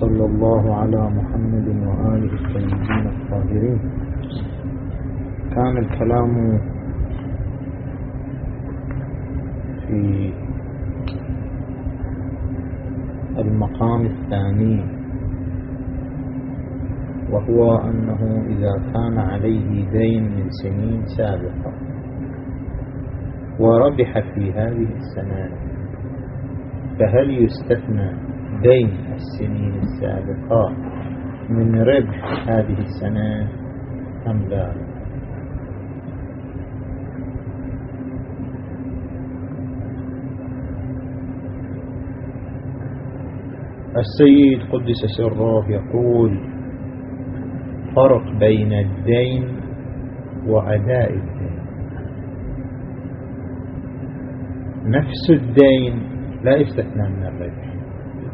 صلى الله على محمد وآله الطيبين الطاهرين. كان الكلام في المقام الثاني وهو أنه إذا كان عليه دين من سنين سابقة وربح في هذه السنة فهل يستثنى دين السنين السابقة. من ربح هذه السنة أم لا؟ السيد قدس سره يقول فرق بين الدين وأداء الدين. نفس الدين لا يستثنى من الربح.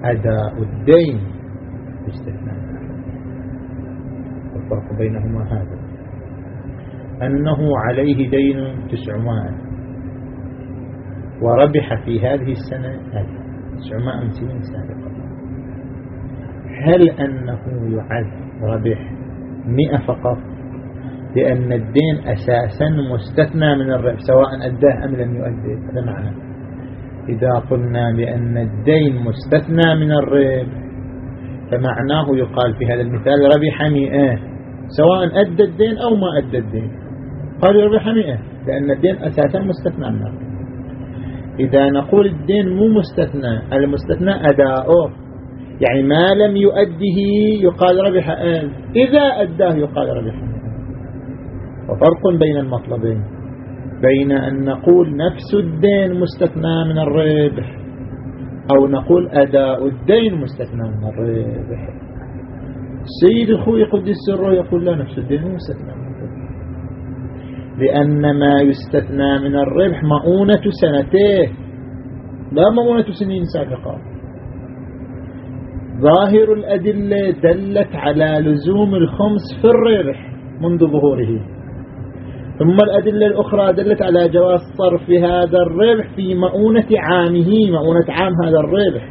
أداء الدين باستثناء. الفرق بينهما هذا. أنه عليه دين تسعمائة. وربح في هذه السنة تسعمائة سنين سابقة هل أنه يعد ربح مئة فقط؟ لأن الدين أساسا مستثنى من الربح سواء أداه أم لم يؤديه. هذا معنى إذا قلنا بأن الدين مستثنى من الربح فمعناه يقال في هذا المثال ربح مئة سواء أدى الدين أو ما أدى الدين. قال ربح مئة لأن الدين أساسا مستثنى من الربح إذا نقول الدين مو مستثنى المستثنى أداؤه. يعني ما لم يؤده يقال ربح ألف إذا أداه يقال ربح وفرق بين المطلبين. بين أن نقول نفس الدين مستثنى من الربح أو نقول أداء الدين مستثنى من الربح. السيد الخوي قدس سره يقول لا نفس الدين مستثنى من الربح. لأن ما يستثنى من الربح مؤونة سنته لا مؤونة سنين سابقة. ظاهر الأدلة دلت على لزوم الخمس في الربح منذ ظهوره. ثم الأدلة الأخرى دلت على جواز صرف هذا الربح في مؤونة عامه مؤونة عام هذا الربح.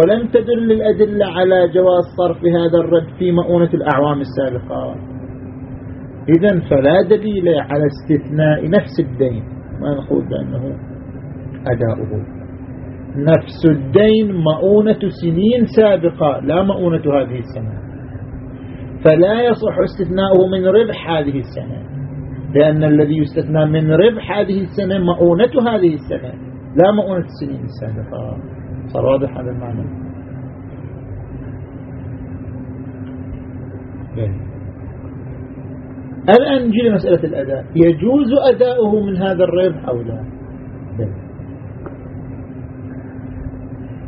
ولم تدل الأدلة على جواز صرف هذا الربح في مؤونة الأعوام السابقة. إذا فلا دليل على استثناء نفس الدين. ما نقول بأنه أداؤه. نفس الدين مؤونة سنين سابقة لا مؤونة هذه السنة. فلا يصح استثناؤه من ربح هذه السنة. لأن الذي يستثنى من ربح هذه السنة مؤونة هذه السنة لا مؤونة السنين السابقة. صار واضح هذا المعنى الآن نجي لمسألة الأداء. يجوز أداؤه من هذا الربح أو لا؟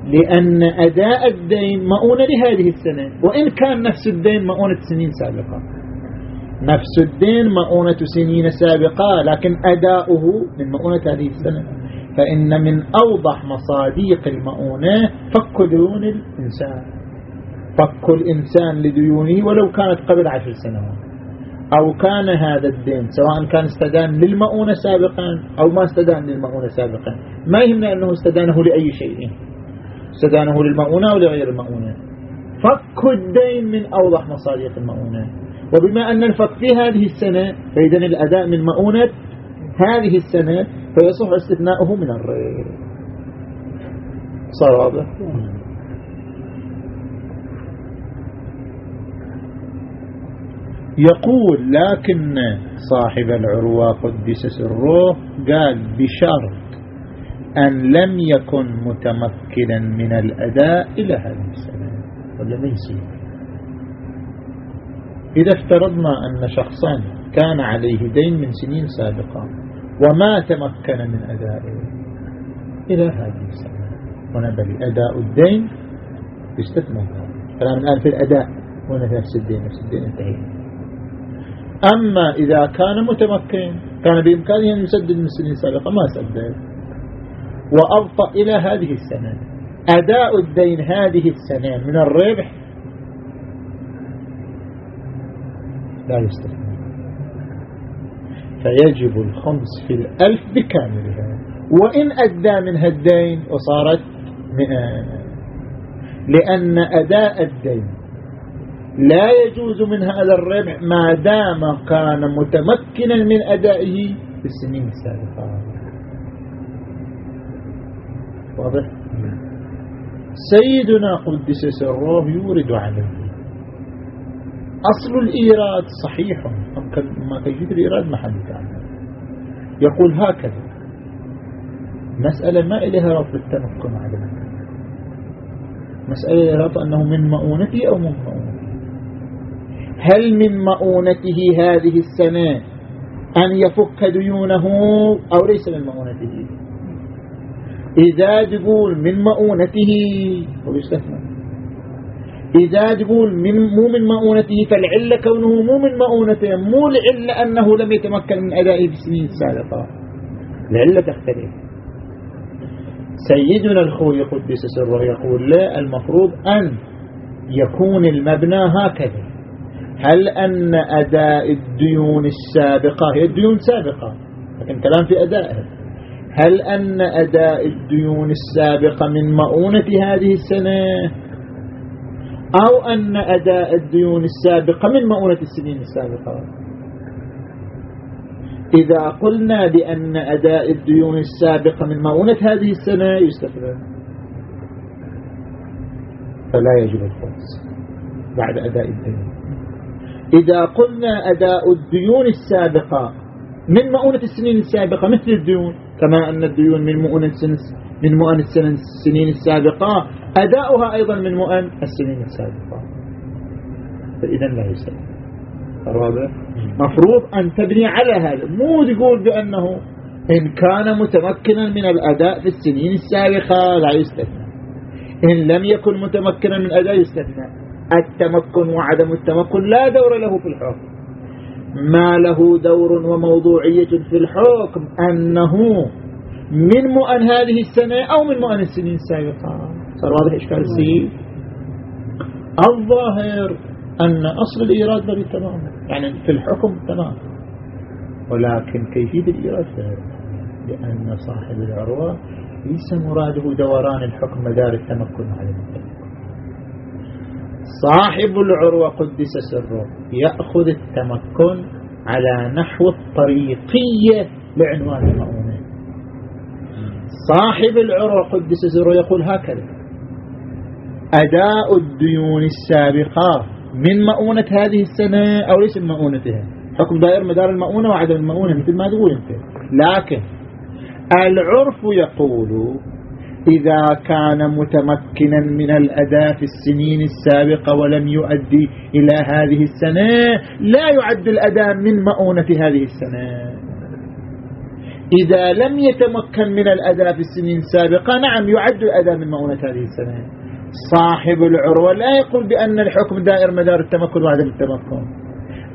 لأن أداء الدين مؤونة لهذه السنة. وإن كان نفس الدين مؤونة سنين سابقة. نفس الدين مؤونة سنين سابقة لكن أداؤه من مؤونة هذه السنة. فإن من أوضح مصاديق المؤونة فك ديون الإنسان. فك الإنسان لديونه ولو كانت قبل عشر سنوات. أو كان هذا الدين سواء كان استدان للمؤونة سابقا أو ما استدان للمؤونة سابقا. ما يهمنا أنه استدانه لأي شيء. استدانه للمؤونة أو لغير المؤونة فك الدين من أوضح مصاديق المؤونة وبما أن الفك في هذه السنة فإذا الأداء من مؤونة هذه السنة فيصح استثناؤه من الريب. صار واضح؟ يقول لكن صاحب العروة قدس سره قال بشرط أن لم يكن متمكنا من الأداء إلى هذه السنة. ولا ما يصير؟ إذا افترضنا أن شخصا كان عليه دين من سنين سابقة وما تمكن من أدائه إلى هذه السنة هنا بل أداء الدين يستثمر كلام الآن في الأداء هنا نفس الدين نفس الدين انتهي أما إذا كان متمكن كان بإمكانه أن يسدد من سنين سابقة ما سدد. وأبطأ إلى هذه السنة. أداء الدين هذه السنة من الربح لا يستثنى فيجب الخمس في الألف بكاملها. وإن أدى منها الدين وصارت مئة. لأن أداء الدين لا يجوز من هذا الربح ما دام كان متمكنا من أدائه في السنين السابقة واضح سيدنا قدس سره يورد عليه أصل الإيراد صحيح. ما كيفية الإيراد حدث عنه يقول هكذا. مسألة ما إليها رفض التمكن على مسألة رفض أنه من مؤونته أو من مؤونته. هل من مؤونته هذه السنة أن يفك ديونه أو ليس من مؤونته؟ إذا تقول من مؤونته ويستثنى إذا تقول من مو من مؤونته فالعلة كونه مو من مؤونته مو العلة أنه لم يتمكن من أدائه في السنين السابقة. العلة تختلف. سيدنا الخوي قدس سره يقول لا المفروض أن يكون المبنى هكذا. هل أن أداء الديون السابقة هي الديون سابقة لكن كلام في أدائها. هل أن أداء الديون السابقة من مؤونة هذه السنة؟ أو أن أداء الديون السابقة من مؤونة السنين السابقة. إذا قلنا بأن أداء الديون السابقة من مؤونة هذه السنة يستفاد فلا يجب الخمس بعد أداء الدين إذا قلنا أداء الديون السابقة من مؤونة السنين السابقة مثل الديون كما أن الديون من مؤونة من مؤن السنين السابقة أداؤها أيضا من مؤن السنين السابقة. فإذا لا يسلم الرابع مفروض أن تبني على هذا. مو تقول بأنه إن كان متمكنا من الأداء في السنين السابقة لا يستثنى. إن لم يكن متمكنا من أداء يستثنى. التمكن وعدم التمكن لا دور له في الحكم. ما له دور وموضوعية في الحكم أنه من مؤن هذه السنة أو من مؤن السنين السابقة. صار واضح إشكال السيد الظاهر أن أصل الإيراد بري تمام. يعني في الحكم تمام. ولكن كيفية الإيراد فهر لأن صاحب العروة ليس مراده دوران الحكم مدار التمكن على المتمكن صاحب العروة قدس سره. يأخذ التمكن على نحو الطريقية لعنوان المؤونة صاحب العروة قدس سره يقول هكذا. أداء الديون السابقة من مؤونة هذه السنة أو ليس من مؤونتها؟ حكم دائر مدار المؤونة وعدم المؤونة مثل ما تقول أنت. لكن العرف يقول إذا كان متمكنا من الأداء في السنين السابقة ولم يؤدي إلى هذه السنة لا يعد الأداء من مؤونة هذه السنة. إذا لم يتمكن من الأداء في السنين السابقة نعم يعد الأداء من مؤونة هذه السنة. صاحب العروة لا يقول بأن الحكم دائر مدار التمكن وعدم التمكن.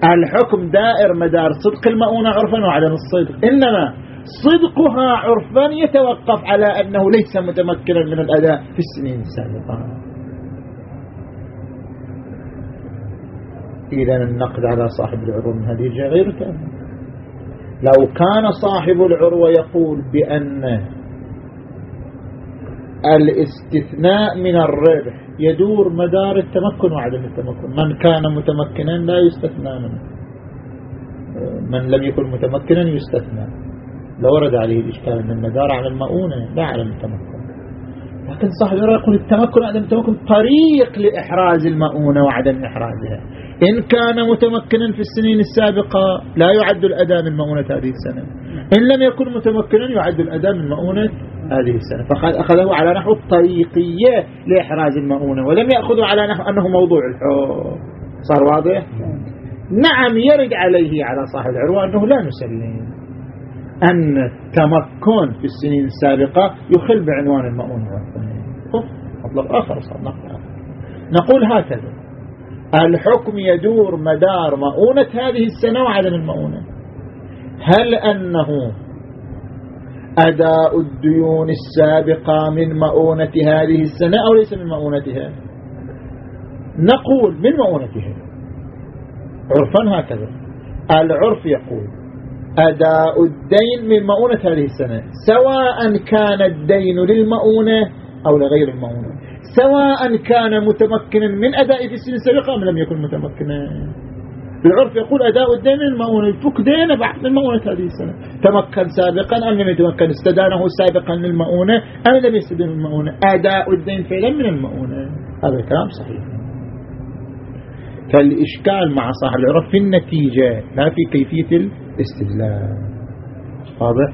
الحكم دائر مدار صدق المؤونة عرفا وعدم الصدق. إنما صدقها عرفا يتوقف على أنه ليس متمكنا من الأداء في السنين السابقة. إذا النقد على صاحب العروة من هذه غير كامل. لو كان صاحب العروة يقول بأن الاستثناء من الربح. يدور مدار التمكن وعدم التمكن. من كان متمكنا لا يستثنى منه. من لم يكن متمكنا يستثنى. لورد عليه الإشكال أن المدار على المؤونة لا على التمكن لكن صاحب يقول التمكن عدم التمكن طريق لإحراز المؤونة وعدم إحرازها. إن كان متمكنا في السنين السابقة لا يعد الأداء من مؤونة هذه السنة. إن لم يكن متمكنا يعد الأداء من مؤونة هذه السنة. فأخذه على نحو الطريقية لإحراز المؤونة ولم يأخذه على نحو أنه موضوع الحب صار واضح؟ نعم يرد عليه على صاحب العروة أنه لا نسلم. أن التمكن في السنين السابقة يخل بعنوان المؤونة. والثانية مطلب آخر صار نقول هكذا. الحكم يدور مدار مؤونة هذه السنة وعدم المؤونة. هل أنه أداء الديون السابقة من مؤونة هذه السنة أو ليس من مؤونتها؟ نقول من مؤونتها. عرفا هكذا. العرف يقول أداء الدين من مؤونة هذه السنة سواء كان الدين للمؤونة أو لغير المؤونة. سواء كان متمكنا من أداء في السنين السابقة أم لم يكن متمكنا. بالعرف يقول أداء الدين من المؤونة دينه بعد من مؤونة هذه السنة. تمكن سابقا أم لم يتمكن؟ استدانه سابقا للمؤونة أم لم يستدين المؤونة؟ أداء الدين فعلا من المؤونة. هذا الكلام صحيح. فالإشكال مع صاحب العرف في النتيجة لا في كيفية الاستدلال. واضح؟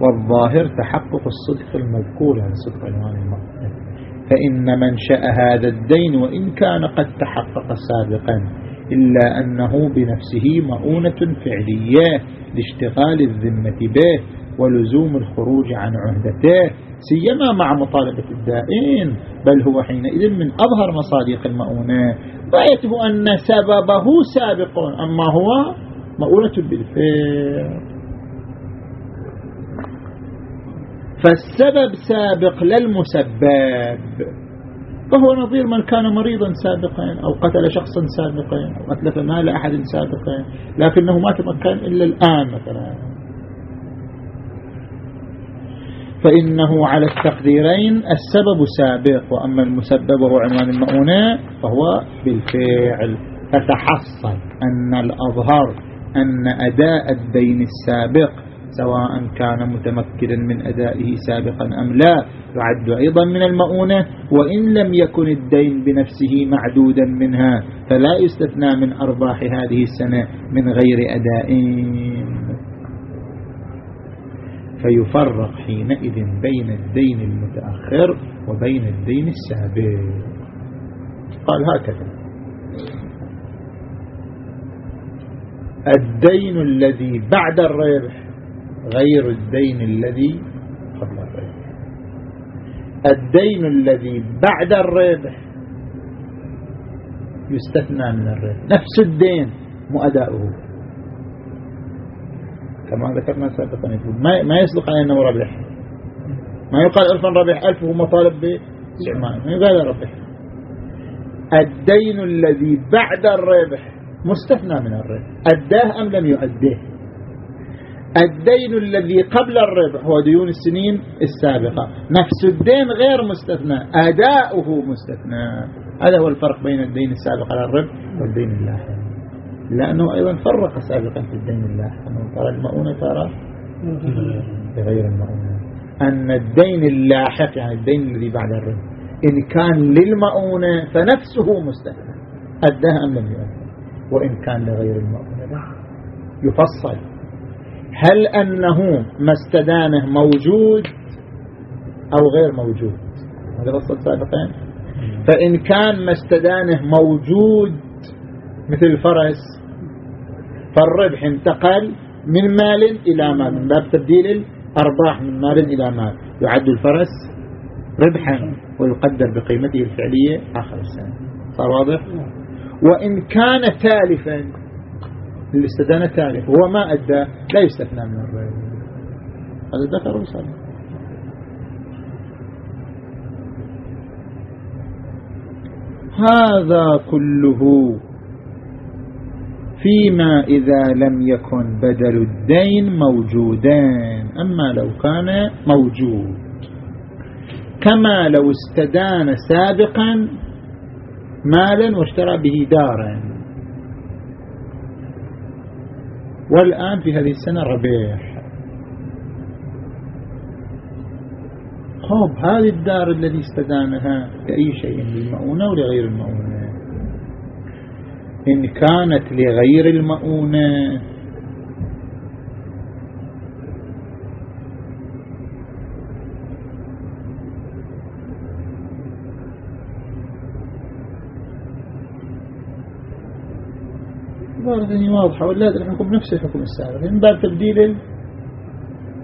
والظاهر تحقق الصدق المذكور عن صدق عنوان المؤونة فإن منشأ هذا الدين وإن كان قد تحقق سابقا إلا أنه بنفسه مؤونة فعلية لاشتغال الذمة به ولزوم الخروج عن عهدته سيما مع مطالبة الدائن بل هو حينئذ من أظهر مصادق المؤونة. غايته أن سببه سابق أما هو مؤونة بالفعل. فالسبب سابق للمسبب. فهو نظير من كان مريضا سابقا أو قتل شخصا سابقا أو أتلف مال أحد سابقا لكنه ما تمكن إلا الآن مثلا. فإنه على التقديرين السبب سابق وأما المسبب وهو عنوان المؤونة فهو بالفعل. فتحصل أن الأظهر أن أداء الدين السابق سواء كان متمكنا من أدائه سابقا أم لا يعد أيضا من المؤونة وإن لم يكن الدين بنفسه معدودا منها فلا يستثنى من أرباح هذه السنة من غير أدائين فيفرق حينئذ بين الدين المتأخر وبين الدين السابق. قال هكذا الدين الذي بعد الربح غير الدين الذي قبل الربح الدين الذي بعد الربح يستثنى من الربح نفس الدين مؤداؤه. كما ذكرنا سابقا يقول ما يصدق على إنه ربح. ما يقال الفا ربح ألف وهو مطالب باستعمال ما يقال ربح. الدين الذي بعد الربح مستثنى من الربح. أداه أم لم يؤديه؟ الدين الذي قبل الربح هو ديون السنين السابقة. نفس الدين غير مستثنى أداؤه مستثنى. هذا هو الفرق بين الدين السابق على الربح والدين اللاحق. لأنه أيضا فرق سابقا في الدين اللاحق. أنه ترى المؤونة ترى بغير المؤونة. أن الدين اللاحق يعني الدين الذي بعد الربح إن كان للمؤونة فنفسه مستثنى. أداه أم لم يؤدى وإن كان لغير المؤونة. يفصل. هل أنه ما استدانه موجود أو غير موجود؟ هذا الرصد سابقين فإن كان ما استدانه موجود مثل الفرس فالربح انتقل من مال إلى مال من باب تبديل الأرباح من مال إلى مال. يعد الفرس ربحا ويقدر بقيمته الفعلية آخر السنة. صار واضح؟ وإن كان تالفا الاستدانة تالف هو ما أدى لا يستثنى من الربح هذا ذكر وصالح هذا كله فيما إذا لم يكن بدل الدين موجودان. أما لو كان موجود. كما لو استدان سابقا مالا واشترى به دارا. والآن في هذه السنة ربيح خب هذه الدار الذي استدانها لأي شيء للمؤونة ولغير المؤونة؟ إن كانت لغير المؤونة. ظاهرة واضحة ولا الحكم نفس الحكم السابق. من باب تبديل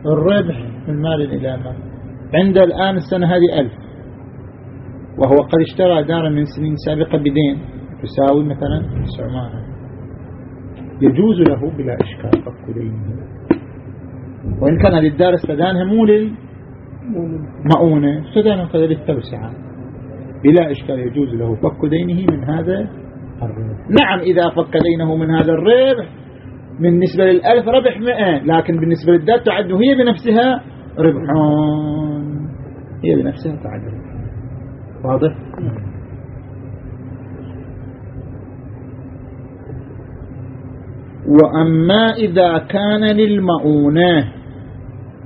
الربح من مال إلى مال عند الآن السنة هذه ألف. وهو قد اشترى دارا من سنين سابقة بدين. تساوي مثلا 900 يجوز له بلا إشكال فك دينه وإن كان للدار استدانها مو للمؤونة استدانها كذا للتوسعة بلا إشكال يجوز له فك دينه من هذا نعم إذا فك دينه من هذا الربح بالنسبة للألف ربح مئة لكن بالنسبة للدار تعد هي بنفسها ربح. هي بنفسها تعدل واضح؟ وأما إذا كان للمؤونة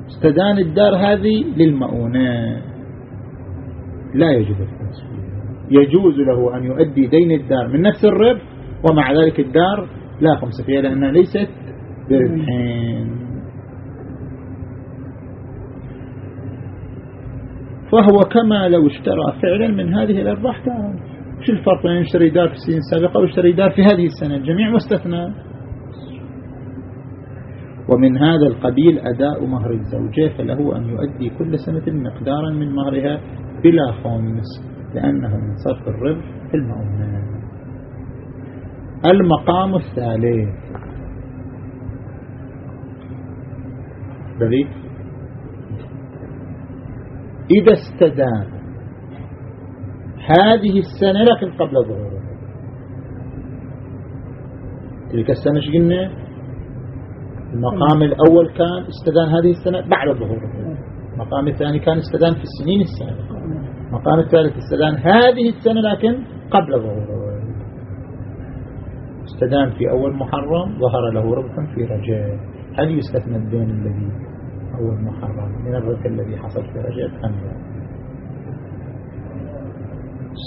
استدان الدار هذه للمؤونة. لا يجوز يجوز له أن يؤدي دين الدار من نفس الربح ومع ذلك الدار لا خمس فيها لأنها ليست بربحين. فهو كما لو اشترى فعلا من هذه الأرباح كان. شو الفرق بين يشتري دار في السنين السابقة ويشتري دار في هذه السنة؟ الجميع مستثنى. ومن هذا القبيل أداء مهر الزوجة فله أن يؤدي كل سنة مقدارا من مهرها بلا خمس لأنه من صرف الربح في المؤونة المقام الثالث. بلي إذا استدان. هذه السنة لكن قبل ظهورها. تلك السنة إيش قلنا؟ المقام الأول كان استدان هذه السنة بعد ظهورها. المقام الثاني كان استدان في السنين السابقة. المقام الثالث استدان هذه السنة لكن قبل ظهورها استدان في أول محرم ظهر له ربح في رجاء. هل يستثنى الدين الذي أول محرم؟ من الربح الذي حصل في رجاء أم لا؟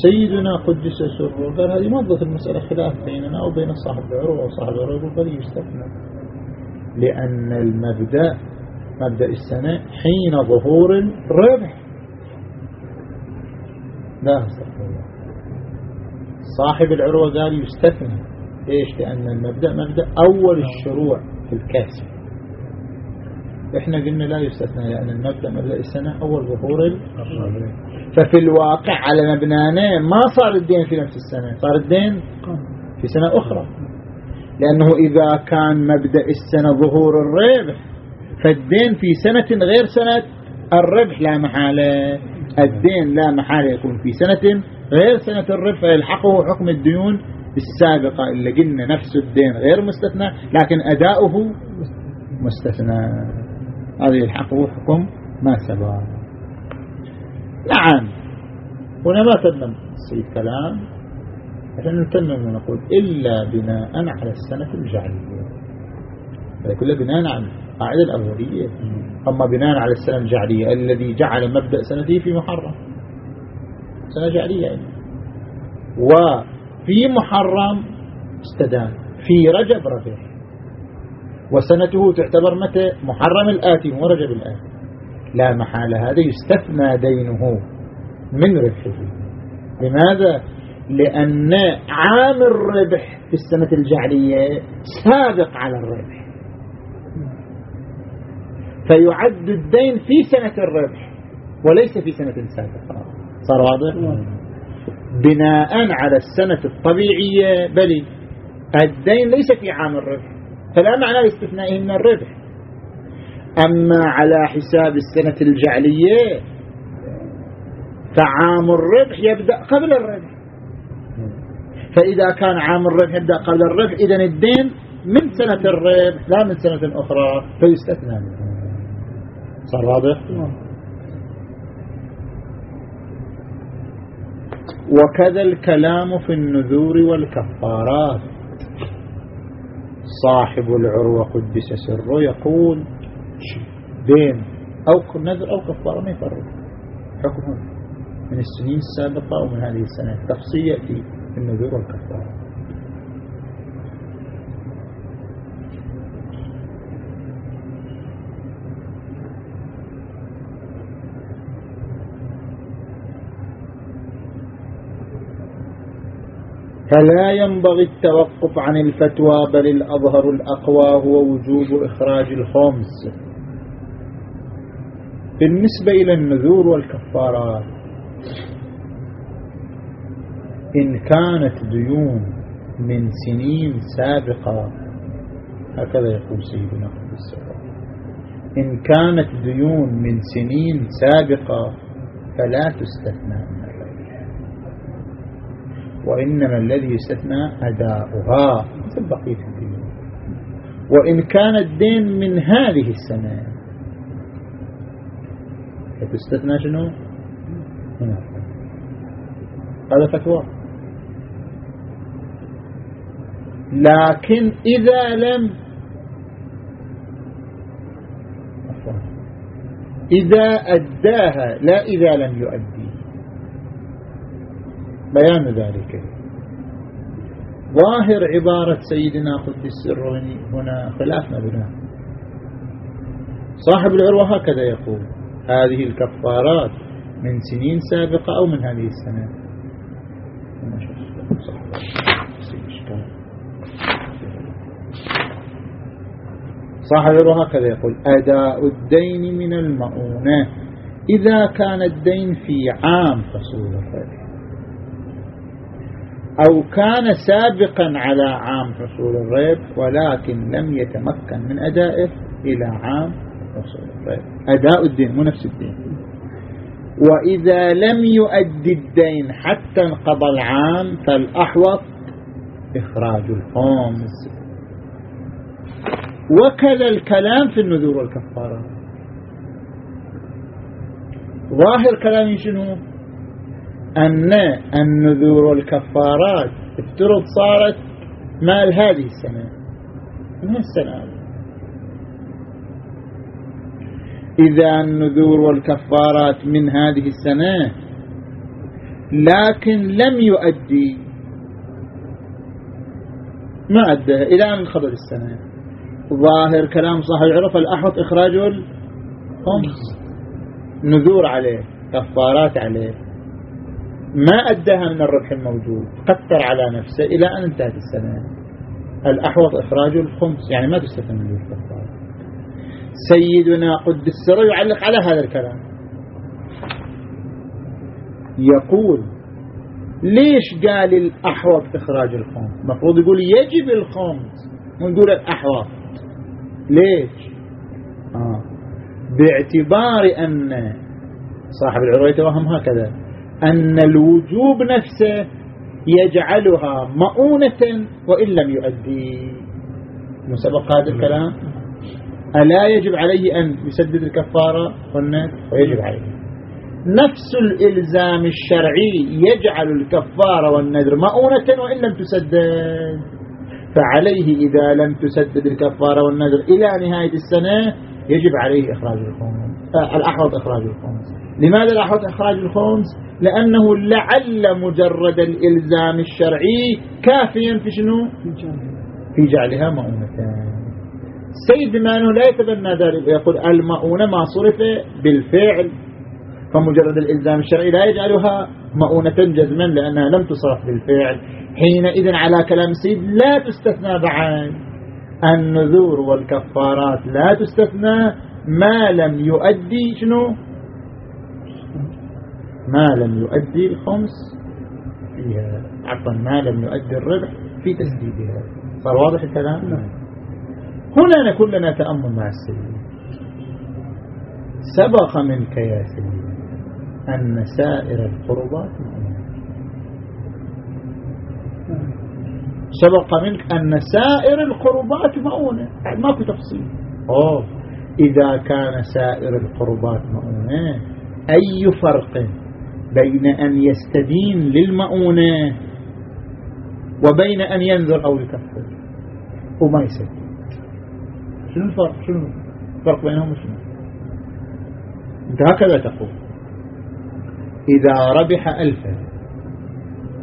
سيدنا قدس سره قال هذه ما المسألة خلاف بيننا وبين صاحب العروة وصاحب العروة يقول بل يستثنى. لأن المبدأ مبدأ السنة حين ظهور الربح. لا صاحب العروة قال يستثنى. إيش؟ لأن المبدأ مبدأ أول الشروع في الكاسب إحنا قلنا لا يستثنى لأن المبدأ مبدأ السنة أول ظهور ففي الواقع على مبنانا ما صار الدين في نفس السنة صار الدين في سنة أخرى. لأنه إذا كان مبدأ السنة ظهور الربح فالدين في سنة غير سنة الربح لا محالة الدين لا محالة يكون في سنة. غير سنة الربح فيلحقه حكم الديون السابقة اللي قلنا نفس الدين غير مستثنى لكن أداؤه مستثنى. هذا يلحقه حكم ما سبق. نعم. هنا ما تمم السيد كلام. عشان نتمم ونقول إلا بناء على السنة الجعلية كله بناء على القاعدة الأولية أما بناء على السنة الجعلية الذي جعل مبدأ سنته في محرم. سنة جعلية يعني. وفي محرم استدان. في رجب ربيع. وسنته تعتبر متى؟ محرم الآتي مو رجب الآتي. لا محالة هذا يستثنى دينه من ربحه. لماذا؟ لأن عام الربح في السنة الجعلية سابق على الربح. فيعد الدين في سنة الربح وليس في سنة سابقة. صار واضح؟ بناء على السنة الطبيعية بل الدين ليس في عام الربح. فلا معنى لاستثنائه من الربح. أما على حساب السنة الجعلية فعام الربح يبدأ قبل الربح. فإذا كان عام الربح يبدأ قبل الربح إذا الدين من سنة الربح لا من سنة أخرى فيستثنى منه. صار واضح؟ وكذا الكلام في النذور والكفارات. صاحب العروة قدس سره يقول دين أو نذر أو كفارة ما يفرق. حكم من السنين السابقة أو من هذه السنة التفصيل في النذور والكفارة. فلا ينبغي التوقف عن الفتوى بل الأظهر الأقوى هو وجوب إخراج الخمس. بالنسبة إلى النذور والكفارات إن كانت ديون من سنين سابقة هكذا يقول سيدنا إن كانت ديون من سنين سابقة فلا تستثنى. وإنما الذي يستثنى أداؤها. مثل بقية الديون وإن كان الدين من هذه السنة فتستثنى شنو؟ هذا فتوى. لكن إذا لم إذا أداها لا إذا لم يؤدي. بيان ذلك. ظاهر عبارة سيدنا قدس سره هنا خلاف مبنى صاحب العروة هكذا يقول هذه الكفارات من سنين سابقة أو من هذه السنة. صاحب العروة هكذا يقول أداء الدين من المؤونة. إذا كان الدين في عام فصول الربح أو كان سابقا على عام حصول الريب ولكن لم يتمكن من أدائه إلى عام حصول الريب. أداء الدين مو نفس الدين. وإذا لم يؤدي الدين حتى انقضى العام فالأحوط إخراج الخمس. وكذا الكلام في النذور والكفارة. ظاهر كلام شنو؟ أن النذور والكفارات افترض صارت مال هذه السنة. من السنة إذا النذور والكفارات من هذه السنة لكن لم يؤدي. ما أدى إلى أن انقضى السنة. ظاهر كلام صاحب العرف الأحوط إخراج الخمس نذور عليه كفارات عليه. ما أداها من الربح الموجود. قتر على نفسه إلى أن انتهت السنة. الأحوط إخراج الخمس. يعني ما تستثنى من الكفارة سيدنا قد السر يعلق على هذا الكلام. يقول ليش قال الأحوط إخراج الخمس؟ مفروض يقول يجب الخمس. ونقول الأحوط. ليش؟ آه. باعتبار أن صاحب العروة يتوهم هكذا. أن الوجوب نفسه يجعلها مؤونة وإن لم يؤدي. مسبق هذا الكلام؟ ألا يجب عليه أن يسدد الكفارة؟ قلنا ويجب عليه نفس الإلزام الشرعي يجعل الكفارة والنذر مؤونة وإن لم تسدد. فعليه إذا لم تسدد الكفارة والنذر إلى نهاية السنة يجب عليه إخراج الخمس آه، الأحوط إخراج الخمس لماذا الأحوط إخراج الخمس لأنه لعل مجرد الإلزام الشرعي كافيا في شنو؟ في جعلها مؤونتان سيد مانو لا يتبنى ذلك يقول المؤونة ما صرف بالفعل فمجرد الإلزام الشرعي لا يجعلها مؤونة جزما لأنها لم تصرف بالفعل. حينئذ على كلام سيد لا تستثنى بعد. النذور والكفارات لا تستثنى ما لم يؤدي شنو؟ ما لم يؤدي الخمس فيها. عفوا ما لم يؤدي الربح في تسديدها. صار واضح الكلام؟ نعم. هنا نكون لنا تأمل مع السيد. سبق منك يا سيدي أن سائر القربات سبق منك أن سائر القربات مؤونة. ماكو تفصيل. أوه. إذا كان سائر القربات مؤونة أي فرق؟ بين أن يستدين للمؤونة وبين أن ينذر أو يكفر. وما يسدد شنو الفرق؟ شنو الفرق بينهم وشنو؟ انت هكذا تقول. إذا ربح ألفا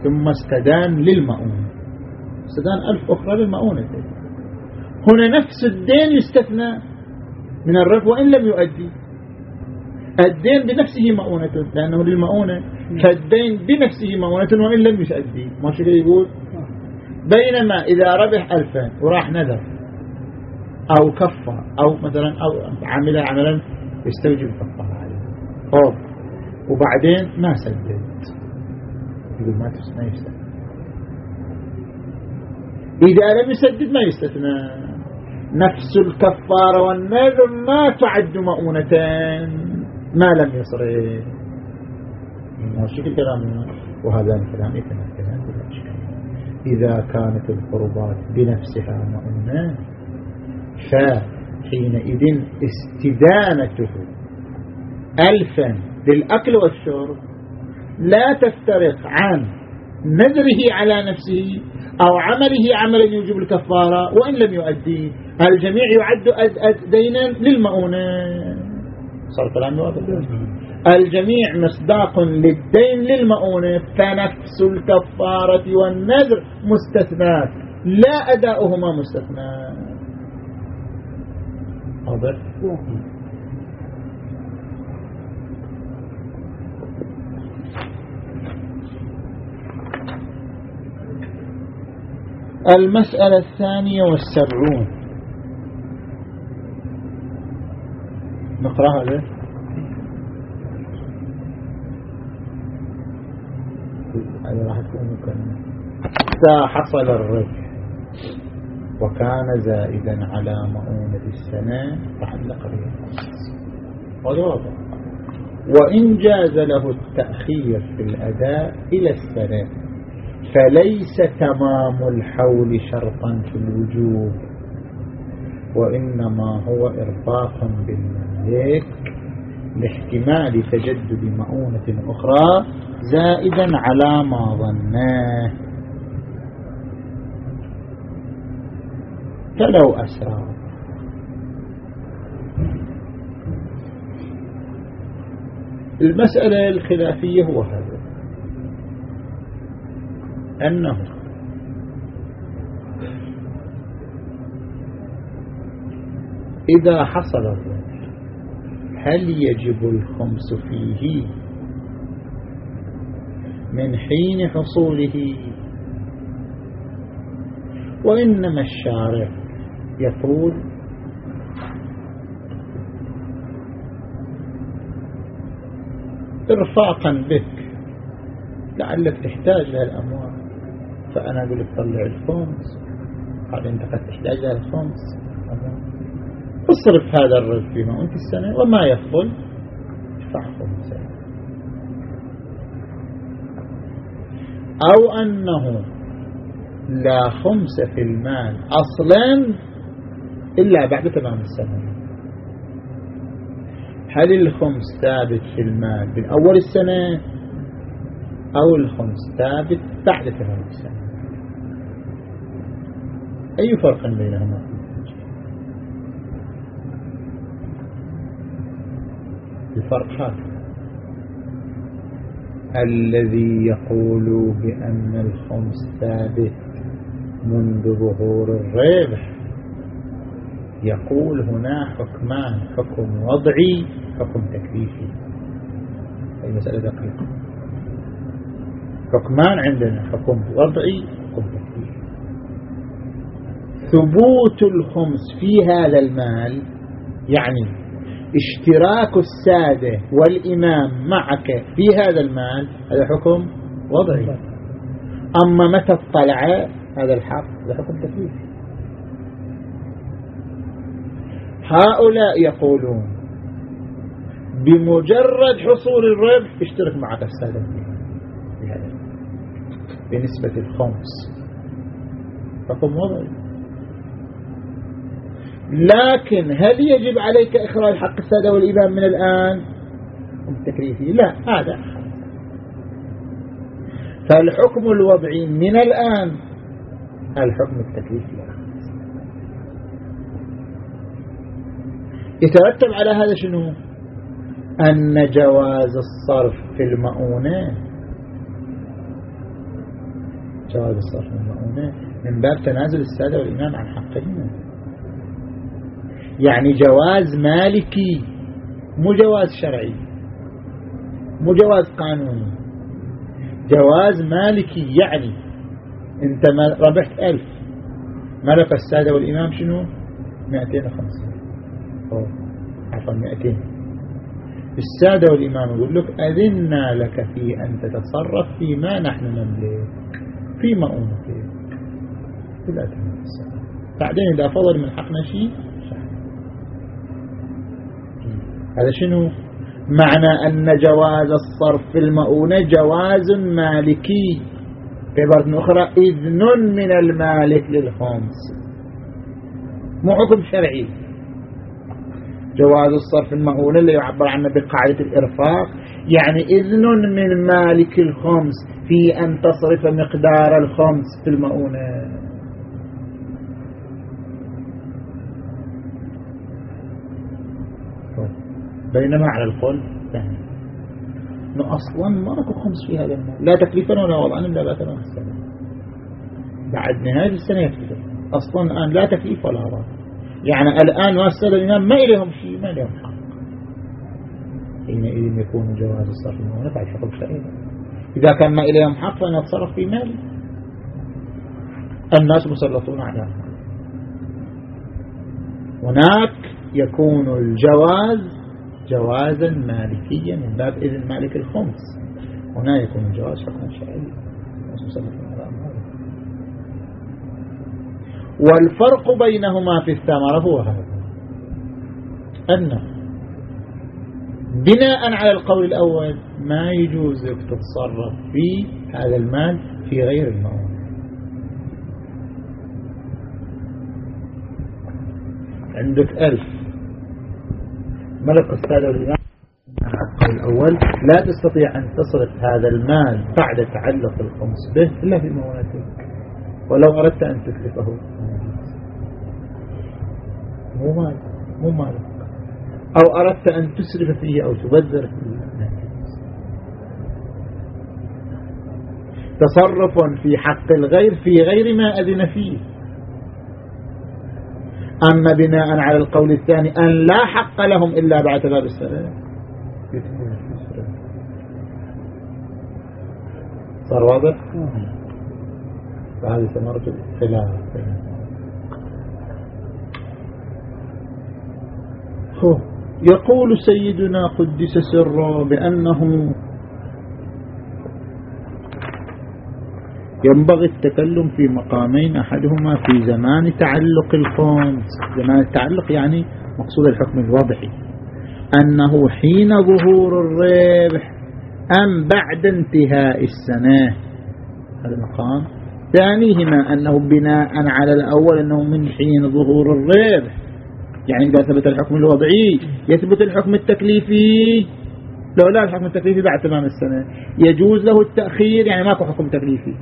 ثم استدان للمؤونة. استدان ألف أخرى للمؤونة. هنا نفس الدين يستثنى من الربح وإن لم يؤدي. الدين بنفسه مؤونة. لأنه للمؤونة فالدين بنفسه مؤونة وإن لم يؤدي. ما شو يقول؟ بينما إذا ربح ألفا وراح نذر أو كفى أو مثلا أو عمل عملا يستوجب كفارة عليه أوه. وبعدين ما سدد. يقول ما ما يستثنى. إذا لم يسدد ما يستثنى. نفس الكفارة والنذر ما تعد مؤونتان ما لم يصرف شكل كلام. وهذا الكلام يتمثلان بلا إشكال إذا كانت القربات بنفسها مؤنة فحينئذ استدانته ألفا للأكل والشرب لا تفترق عن نذره على نفسه أو عمله عملا يوجب الكفارة وإن لم يؤدي الجميع يعد دينا للمؤونة. صار كلام واضح الجميع مصداق للدين للمؤونة فنفس الكفارة والنذر مستثنات لا أداؤهما مستثنى. واضح المسألة الثانية والسبعون. نقرأها ليه؟ راح تكون إذا حصل الربح وكان زائدا على مؤونة السنة تعلق به هذا واضح. وإن جاز له التأخير في الأداء إلى السنة فليس تمام الحول شرطا في الوجوب وإنما هو إرباط بالملك لاحتمال تجدد مؤونة أخرى زائدا على ما ظناه. فلو أسرى المسألة الخلافية هو هذا. أنه إذا حصل الربح هل يجب الخمس فيه من حين حصوله؟ وإنما الشارع يقول إرفاقا بك لعلك تحتاج للأموال فأنا أقول لك طلع الخمس. قال أنت قد تحتاج للخمس اصرف هذا الرزق فيما أنت السنة وما يفضل ادفع خمسة أو أنه لا خمس في المال أصلا إلا بعد تمام السنة. هل الخمس ثابت في المال من أول السنة أو الخمس ثابت بعد تمام السنة؟ أي فرق بينهما؟ الفرق هذا الذي يقول بأن الخمس ثابت منذ ظهور الربح. يقول هنا حكمان حكم وضعي حكم تكليفي. المسألة دقيقة. حكمان عندنا حكم وضعي حكم تكليفي. ثبوت الخمس في هذا المال يعني اشتراك السادة والإمام معك في هذا المال هذا حكم وضعي. أما متى اطلع هذا الحق هذا حكم تكليفي. هؤلاء يقولون بمجرد حصول الربح اشترك معك السادة. بنسبة الخمس حكم وضعي. لكن هل يجب عليك إخراج حق السادة والإمام من الآن؟ التكليفي لا هذا. فالحكم الوضعي من الآن. الحكم التكليفي يترتب على هذا شنو؟ أن جواز الصرف في المؤونة. جواز الصرف في المؤونة من باب تنازل السادة والإمام عن حقهما. يعني جواز مالكي مو جواز شرعي مو جواز قانوني. جواز مالكي يعني انت ربحت ألف ملك السادة والإمام شنو؟ 250 عفوا 200 السادة والإمام يقول لك أذنا لك في أن تتصرف فيما نحن نملك في مؤونتك لا تنسى بعدين إذا فضل من حقنا شيء هذا شنو؟ معنى أن جواز الصرف في المؤونة جواز مالكي. في عبارة أخرى إذن من المالك للخمس. مو حكم شرعي. جواز الصرف المؤونة اللي يعبر عنه بقاعدة الإرفاق. يعني إذن من مالك الخمس في أن تصرف مقدار الخمس في المؤونة. بينما على القول ثاني إنه أصلا ما اكو خمس في هذا المال لا تكليفا ولا وضعا إلا بعد السنة. بعد نهاية السنة يكتب أصلا الآن لا تكليف ولا وضع. يعني الآن واسال الإمام ما إليهم شيء؟ ما إليهم حق. حينئذ يكون جواز الصرف المؤونة بعد حكم شرعي إذا كان ما إليهم حق فنتصرف في مال. الناس مسلطون على هناك يكون الجواز جوازا مالكيا من باب إذن مالك الخمس. هنا يكون الجواز حكما شرعيا. والفرق بينهما في الثمرة هو هذا. أنه بناء على القول الأول ما يجوز لك تتصرف في هذا المال في غير المواد عندك ألف. ملك أستاذ الإمام. القول الأول لا تستطيع أن تصرف هذا المال بعد تعلق الخمس به إلا في مواتك ولو أردت أن تكلفه. مو مال. مو مالك أو أردت أن تسرف فيه أو تبذر فيه. تصرف في حق الغير في غير ما أذن فيه. أما بناء على القول الثاني أن لا حق لهم إلا بعد باب السلام. صار واضح؟ فهذه ثمرة الخلاف يقول سيدنا قدس سره بأنه ينبغي التكلم في مقامين أحدهما في زمان تعلق الخمس زمان التعلق يعني مقصود الحكم الوضعي أنه حين ظهور الربح أم بعد انتهاء السنة. هذا المقام ثانيهما أنه بناء على الأول أنه من حين ظهور الربح يعني إذا ثبت الحكم الوضعي يثبت الحكم التكليفي. لو لا الحكم التكليفي بعد تمام السنة. يجوز له التأخير يعني ماكو حكم تكليفي.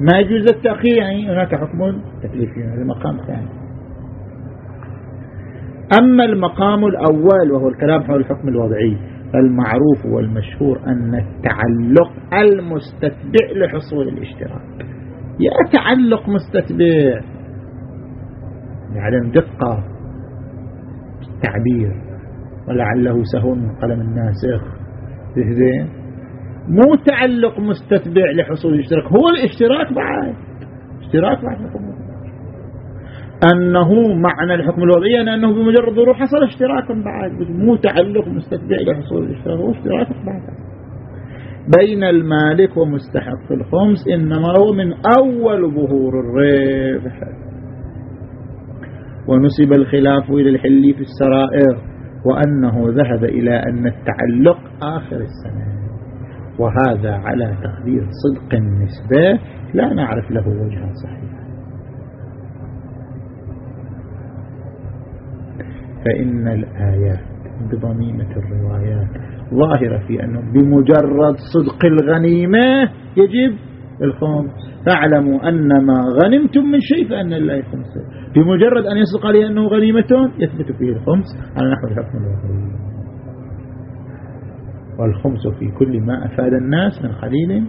ما يجوز التأخير يعني هناك حكم تكليفي هذا مقام ثاني أما المقام الأول وهو الكلام حول الحكم الوضعي فالمعروف والمشهور أن التعلق المستتبع لحصول الاشتراك. يا تعلق مستتبع يعلم دقة التعبير ولعله سهو من قلم الناسخ. زين؟ مو تعلق مستتبع لحصول الاشتراك هو الاشتراك بعد. اشتراك بعد الحكم. أنه معنى الحكم الوضعي أنه بمجرد ظهور حصل اشتراك بعد. مو تعلق مستتبع لحصول الاشتراك هو اشتراك بعد. بين المالك ومستحق الخمس إنما هو من أول ظهور الربح. ونسب الخلاف إلى الحل في السرائر وأنه ذهب إلى أن التعلق آخر السنة. وهذا على تقدير صدق النسبة لا نعرف له وجها صحيحا فإن الآيات بضميمة الروايات ظاهرة في أنه بمجرد صدق الغنيمة يجب الخمس. فاعلموا أن ما غنمتم من شيء فأن الله خمسه بمجرد أن يصدق عليه أنه غنيمة يثبت فيه الخمس. على نحو الحكم الوضعي والخمس في كل ما أفاد الناس من قليل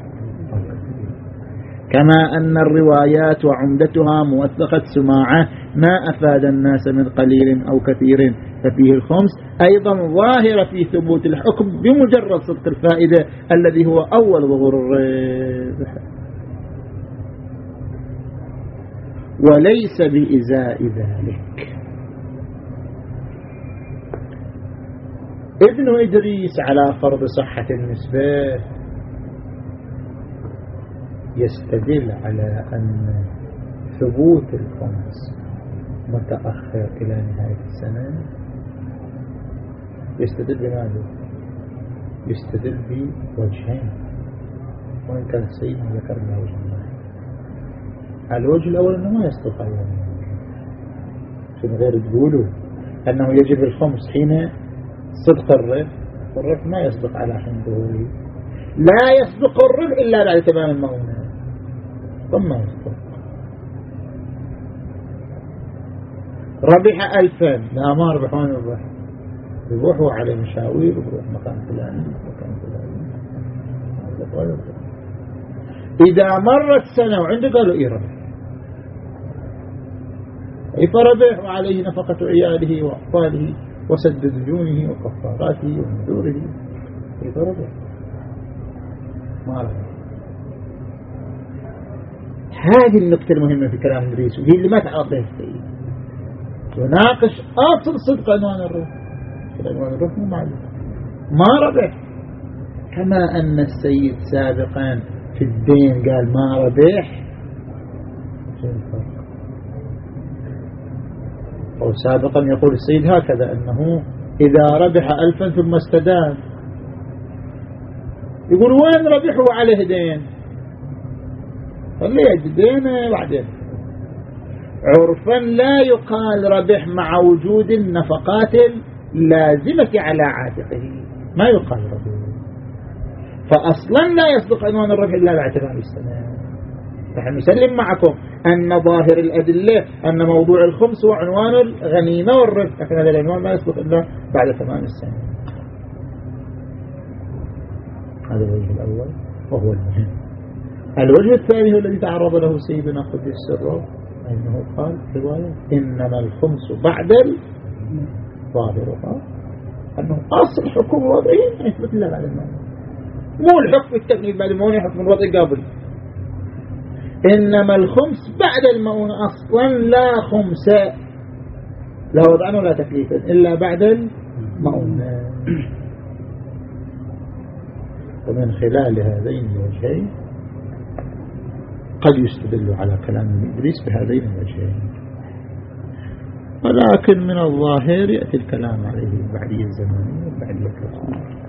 كما أن الروايات وعمدتها موثقة سماعة ما أفاد الناس من قليل أو كثير. ففيه الخمس أيضا ظاهرة في ثبوت الحكم بمجرد صدق الفائدة الذي هو أول ظهور الربح. وليس بإزاء ذلك. ابن إدريس على فرض صحة النسبة يستدل على أن ثبوت الخمس متأخر إلى نهاية السنة. يستدل بماذا؟ يستدل بوجهين. وإن كان السيد ذكر لنا وجه الله. الوجه الأول أنه ما أيضا شنو غير تقولوا أنه يجب الخمس حين صدق الربح الربح ما يصدق على حين ظهوره لا يصدق الربح إلا بعد تمام المؤونة ثم يصدق. ربح ألفا. لا ما ربح وين ربح يروح على مشاوير ويروح مكان فلاني مكان فلاني إذا مرت سنة وعنده قالوا إيه ربح؟ أي فربح؟ وعليه نفقة عياله وأطفاله وسد دجونه وكفاراته ونذوره أي فربح ما ربح هذه النقطة المهمة في كلام إدريس وهي اللي ما تعرفها السيد. يناقش أصل صدق عنوان الروح. عنوان الروح مو معلوم ما ربح. كما أن السيد سابقا في الدين قال ما ربح. أو سابقا يقول السيد هكذا أنه إذا ربح ألفا ثم استدان. يقول وين ربح وعليه دين؟ خليه دينه بعدين. عرفا لا يقال ربح مع وجود النفقات اللازمة على عاتقه. ما يقال ربح. فأصلا لا يصدق عنوان الربح إلا تمام السنة. نحن نسلم معكم أن ظاهر الأدلة أن موضوع الخمس هو عنوان الغنيمة والربح. لكن هذا العنوان ما يصدق إلا بعد تمام السنة هذا الوجه الأول وهو المهم الوجه الثاني هو الذي تعرض له سيدنا قدس سره أنه قال رواية إنما الخمس بعد الظاهر. أنه أصل حكم وضعي يثبت إلا بعد الموت. مو الحكم التكليف بعد المؤونة حكم الوضع قابل. إنما الخمس بعد المؤونة أصلا لا خمس لا وضعا ولا تكليفا إلا بعد المؤونة. ومن خلال هذين الوجهين قد يستدل على كلام إدريس بهذين الوجهين. ولكن من الظاهر يأتي الكلام عليه البعدية الزمانية والبعدية الرسولية